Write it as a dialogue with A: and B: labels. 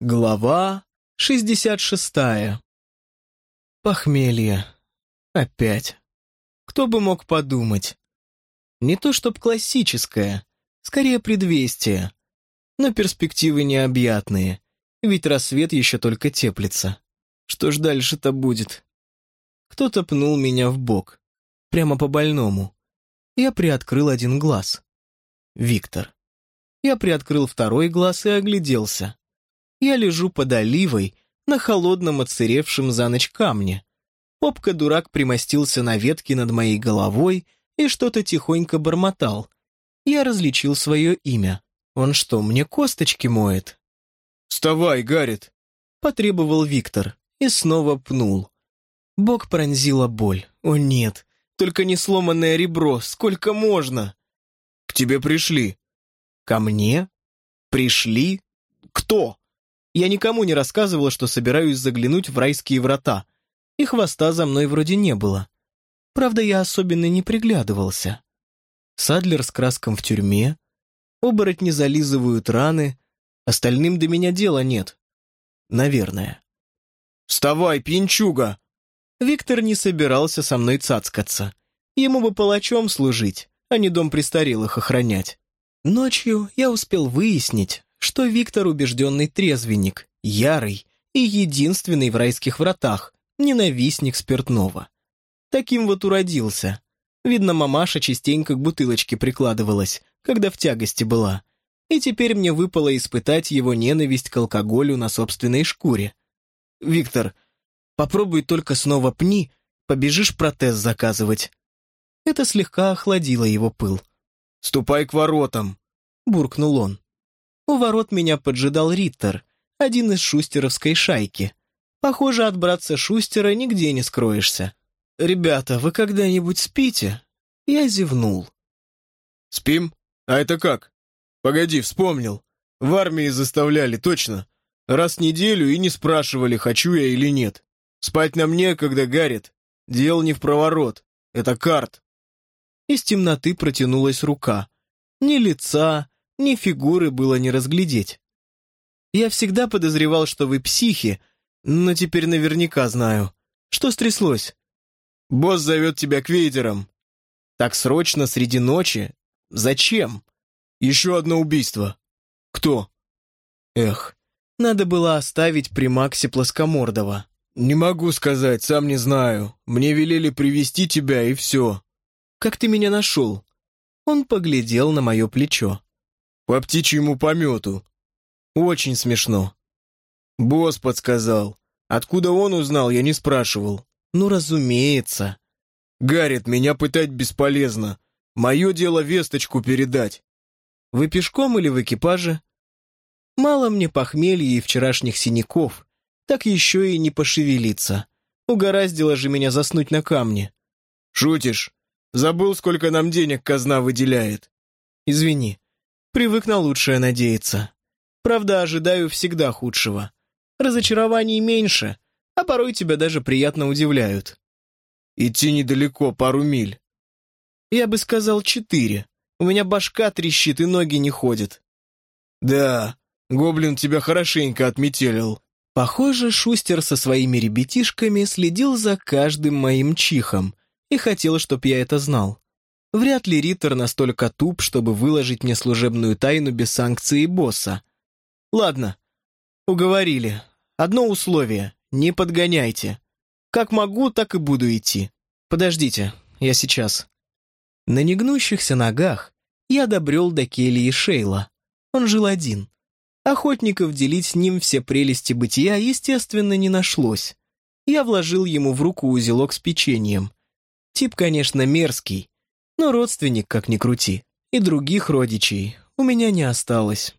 A: Глава 66. Похмелье. Опять. Кто бы мог подумать? Не то чтоб классическое, скорее предвестие. Но перспективы необъятные, ведь рассвет еще только теплится. Что ж дальше-то будет? Кто-то пнул меня в бок, прямо по больному. Я приоткрыл один глаз. Виктор. Я приоткрыл второй глаз и огляделся. Я лежу под оливой на холодном отсыревшем за ночь камне. Попка-дурак примостился на ветке над моей головой и что-то тихонько бормотал. Я различил свое имя. Он что, мне косточки моет?
B: «Вставай, Гаррит!»
A: — потребовал Виктор и снова пнул. Бог пронзила боль. О нет, только не сломанное ребро, сколько можно?
B: «К тебе пришли».
A: «Ко мне? Пришли? Кто?» Я никому не рассказывала, что собираюсь заглянуть в райские врата, и хвоста за мной вроде не было. Правда, я особенно не приглядывался. Садлер с краском в тюрьме, оборотни зализывают раны, остальным до меня дела нет. Наверное.
B: «Вставай, пьянчуга!»
A: Виктор не собирался со мной цацкаться. Ему бы палачом служить, а не дом престарелых охранять. Ночью я успел выяснить, что Виктор убежденный трезвенник, ярый и единственный в райских вратах, ненавистник спиртного. Таким вот уродился. Видно, мамаша частенько к бутылочке прикладывалась, когда в тягости была. И теперь мне выпало испытать его ненависть к алкоголю на собственной шкуре. «Виктор, попробуй только снова пни, побежишь протез заказывать». Это слегка охладило его пыл.
B: «Ступай к воротам», — буркнул он.
A: У ворот меня поджидал Риттер, один из шустеровской шайки. Похоже, от братца Шустера нигде не скроешься. «Ребята, вы когда-нибудь спите?» Я зевнул.
B: «Спим? А это как? Погоди, вспомнил. В армии заставляли, точно. Раз в неделю и не спрашивали, хочу я или нет. Спать на мне, когда гарит. Дело не в проворот. Это карт».
A: Из темноты протянулась рука. Ни лица, ни фигуры было не разглядеть. Я всегда подозревал, что вы психи, но теперь наверняка знаю. Что стряслось?
B: Босс зовет тебя к вейдерам.
A: Так срочно, среди ночи? Зачем?
B: Еще одно убийство. Кто?
A: Эх, надо было оставить при Максе Плоскомордова.
B: Не могу сказать, сам не знаю. Мне велели привести тебя, и все.
A: Как ты меня нашел? Он поглядел на мое плечо.
B: По птичьему помету.
A: Очень смешно.
B: Босс подсказал. Откуда он узнал, я не спрашивал.
A: Ну, разумеется.
B: Гаррит, меня пытать бесполезно. Мое дело весточку передать.
A: Вы пешком или в экипаже? Мало мне похмелья и вчерашних синяков. Так еще и не пошевелиться. Угораздило же меня заснуть на камне.
B: Шутишь? Забыл, сколько нам денег казна выделяет.
A: Извини, Привык на лучшее надеяться. Правда, ожидаю всегда худшего. Разочарований меньше, а порой тебя даже приятно удивляют.
B: Идти недалеко, пару миль.
A: Я бы сказал четыре. У меня башка трещит и ноги не ходят.
B: Да, гоблин тебя хорошенько отметелил.
A: Похоже, Шустер со своими ребятишками следил за каждым моим чихом и хотел, чтоб я это знал. Вряд ли Риттер настолько туп, чтобы выложить мне служебную тайну без санкции босса. Ладно, уговорили. Одно условие — не подгоняйте. Как могу, так и буду идти. Подождите, я сейчас. На негнущихся ногах я добрел до кельи Шейла. Он жил один. Охотников делить с ним все прелести бытия, естественно, не нашлось. Я вложил ему в руку узелок с печеньем. Тип, конечно, мерзкий, но родственник, как ни крути. И других родичей у меня не осталось.